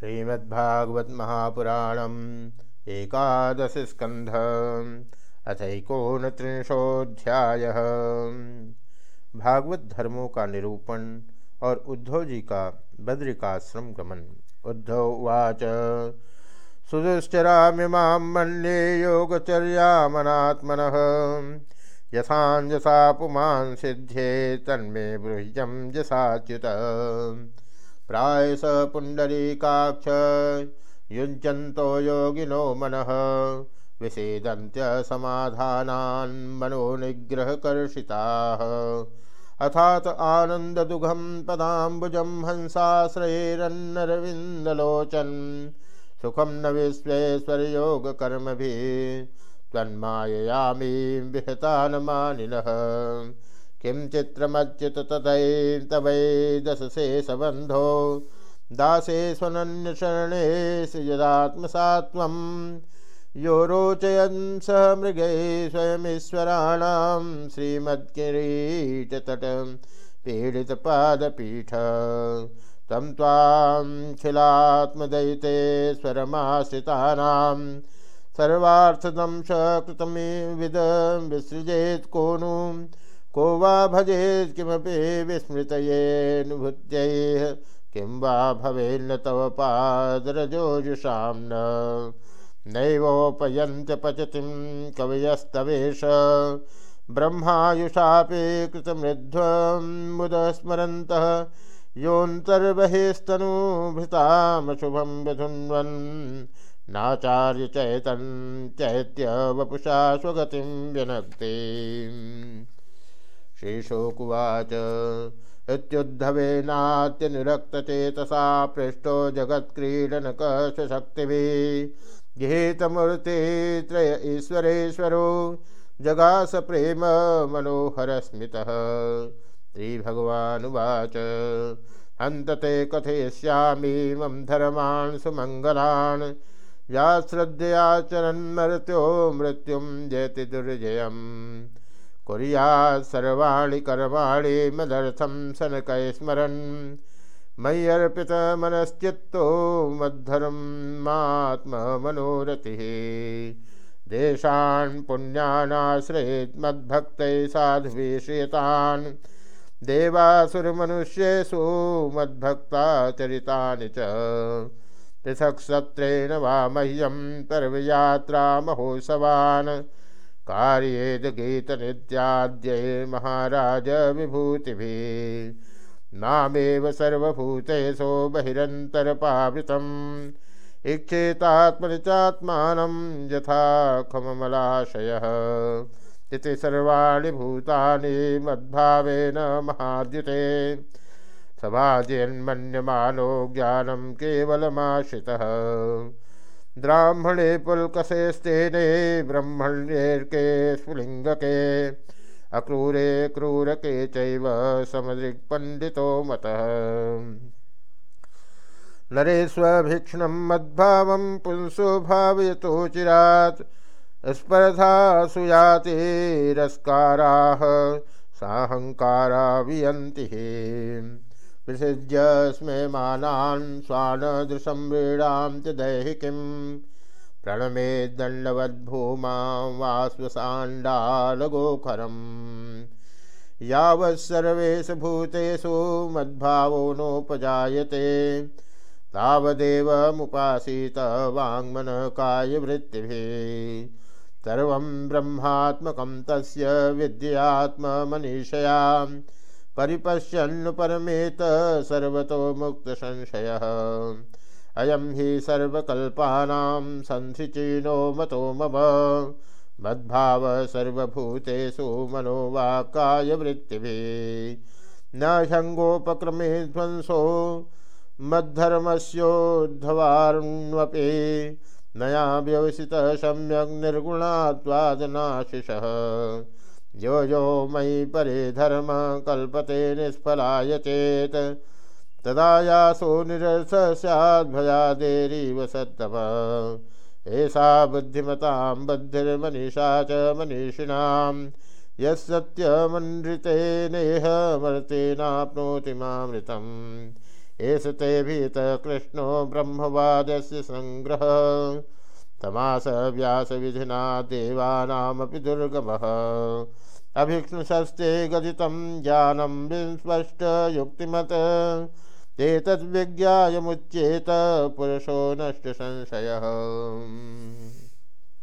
श्रीमद्भागवत महापुराणम एकादश स्कंध अथकोनत्रिंशोध्याय भागवत धर्मों का निरूपण और उद्धव जी का बद्रिकाश्रम गमन। उद्धव उवाच सुदुश्चरामिमां मन्ये योगचर्यामनात्मनः। यथाञ्जसा पुमान् सिध्ये तन्मे ब्रूह्यं जसाच्युत प्रायस पुण्डरीकाक्ष युञ्चन्तो योगिनो मनः। विषेदन्त्यसमाधानान् मनोनिग्रहकर्षिताः। अथात आनन्ददुघं पदाम्बुजं हंसाश्रयेरन्नरविन्दलोचन्। सुखं न विश्वेश्वरयोगकर्मभिः त्वन्माययामी विहतान् मानिनः। किं चित्रमच्युत तदै दशशेषबन्धो दासे स्वनन्यशरणे सृजदात्मसात्वं। यो रोचयन् स मृगै स्वयमीश्वराणां श्रीमत्किरीटतट पीडितपादपीठ। तं त्वां खिलात्मदयितेश्वरमाश्रितानां सर्वार्थदं विसृजेत् को नु को वा भजेत् किमपि विस्मृतयेऽनुभूत्यैः किं वा भवेन्न तव पादरजोजुषां न नैवोपयन्त्य पचतिं कवयस्तवेश। ब्रह्मायुषापि कृतमृध्वं मुदस्मरन्तः। योऽन्तर्बहिस्तनुभृतामशुभं विधुन्वन्। नाचार्य चैतन् चैत्य वपुषा स्वगतिं व्यनक्ति श्रीशोकुवाच। इत्युद्धवेनात्यनुरक्तचेतसा पृष्ठो जगत्क्रीडनकशक्तिभिः गृहीतमूर्ति त्रय ईश्वरेश्वरो जगास प्रेम मनोहरस्मितः श्रीभगवानुवाच। हन्तते कथयिष्यामीमं धर्मान् सुमङ्गलान् या श्रद्धयाचरन्मर्त्यो मृत्युं जयति दुर्जयम्। कुरियात् सर्वाणि कर्माणि मदर्थं सनकैस्मरन् मय्यर्पितमनश्चित्तो मद्धर्मात्ममनोरतिः देशान् पुण्यानाश्रयेत् मद्भक्तैः साधुविषयतान् देवासुरमनुष्येषु मद्भक्ताचरितानि च। पृथक् सत्रेण वा मह्यं पर्वयात्रामहोत्सवान् कार्येद गीतनित्याद्यै महाराज विभूतिभिः नामेव सर्वभूतेषु बहिरन्तरपावृतम्। इच्छेतात्मनि चात्मानं यथा खममलाशयः। इति सर्वाणि भूतानि मद्भावेन महाद्युते। समाजयन्मन्यमानो ज्ञानं केवलमाश्रितः। ब्राह्मणे पुलकसेस्तेने ब्रह्मण्येर्के स्फुलिङ्गके अक्रूरे क्रूरके चैव समदृक्पण्डितो मतः। नरेष्वभीक्षणं मद्भावं पुंसो भावयतो चिरात्, स्पर्धासु यातिरस्काराः साहङ्कारा विसृज्य स्मयमानान् स्वानदृशं व्रीडां च दैहिकीं प्रणमे दण्डवद्भूमां वास्वसाण्डालगोखरम् यावत्सर्वेषु भूतेषु मद्भावो नोपजायते। तावदेवमुपासीत वाङ्मनकायवृत्तिभिः। सर्वं ब्रह्मात्मकं तस्य विद्यात्ममनीषयाम् परिपश्यन्नुपरमेत सर्वतो मुक्तसंशयः। अयं हि सर्वकल्पानां सन्धिचीनो मतो मम। मद्भाव सर्वभूतेषु मनोवाक्कायवृत्तिभिः न ह्यङ्गोपक्रमे ध्वंसो मद्धर्मस्योद्धवार्ण्वपि। नया व्यवसितः सम्यक् निर्गुणात्वादनाशिषः यो यो मयि परे धर्म कल्पते निष्फलाय चेत। तदा यासो निरस स्याद्भयादेरीव सत्तम। एषा बुद्धिमतां बुद्धिर्मनीषा च मनीषिणां यत्सत्यमनृतेनेह मर्तेनाप्नोति मामृतम्। एष ते भीत कृष्णो ब्रह्मवादस्य संग्रह। तमास व्यास विधिना देवानामपि दुर्गमः। अभिष्णुशस्ते गदित ज्ञानम विस्पष्ट युक्तिमत ते तद्विज्ञायमुच्येत पुरुषो नष्ट संशयः